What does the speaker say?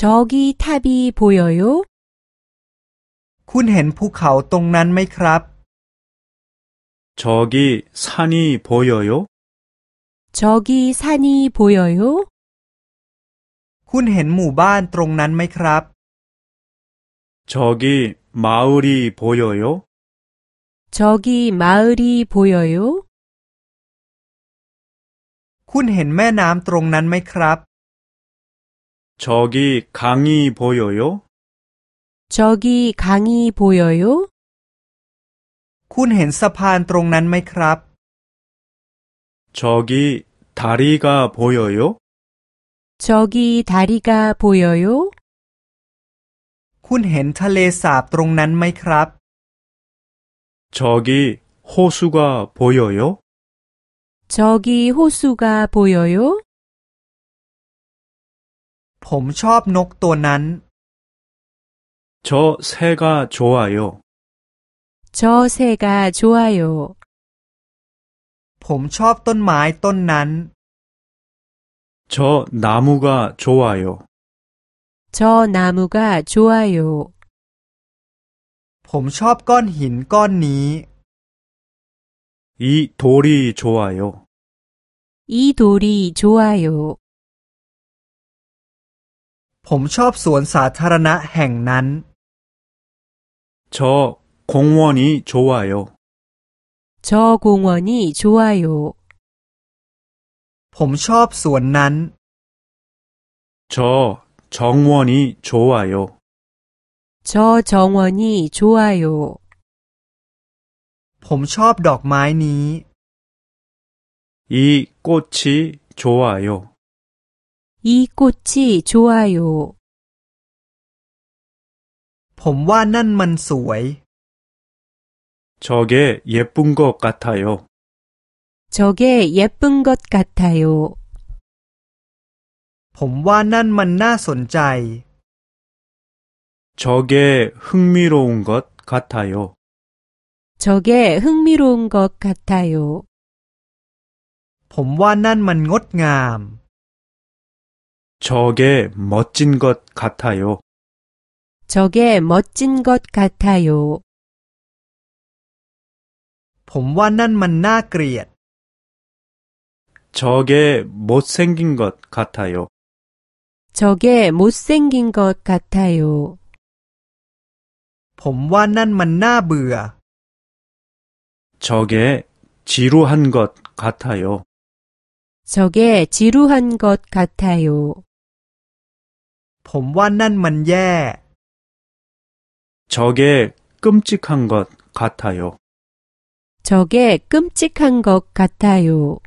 저기 탑이 보여요? คุณเห็นภูเขาตรงนั้นไหมครับ 저기 산이 보여요? 저기 산이 보여요? คุณเห็นหมู่บ้านตรงนั้นไหมครับ 저기 마을이 보여요? 저기 마을이 보여요? คุณเห็นแม่น้ำตรงนั้นไหมครับ 저기 강이 보여요? 저기 강이 보여요? คุณเห็นสะพานตรงนั้นไหมครับ 저기 다리가 보여요? 저기 다리가 보여요? คุณเห็นทะเลสาบตรงนั้นไหมครับ 저기 호수가 보여요? 저기 호수가 보여요? ผมชอบนกตัวนั้น 저 새가 좋아요. 저 새가 좋아요. ผมชอบต้นไม้ต้นนั้น 저 나무가 좋아요. 저 나무가 좋아요. ผมชอบก้อนหินก้อนนี้ 이 돌이 좋아요. 이 돌이 좋아요. ผมชอบสวนสาธารณะแห่งนั้น 저 공원이 좋아요. 저 공원이 좋아요. ผมชอบสวนนั้น 저 정원이 좋아요. 저 정원이 좋아요. ผมชอบดอกไม้นี้ 이 꽃이 좋아요. 이 꽃이 좋아요. ผมว่านั่นมันสวย 저게 예쁜 것 같아요. 저게 예쁜 것 같아요. ผมว่านั่นมันน่าสนใจ 저게 흥미로운 것 같아요. 저게 흥미로운 것 같아요. ผมว่านั่นมันงดงาม 저게 멋진 것 같아요. 저게 멋진 것 같아요. ผมว่านั่นมันน่าเกลียด 저게 못생긴 것 같아요. 저게 못생긴 것 같아요. ผมว่านั่นมันน่าเบื่อ 저게 지루한 것 같아요. 저게 지루한 것 같아요. ผมว่านั่นมันแย่ 저게 끔찍한 것 같아요. 저게 끔찍한 것 같아요.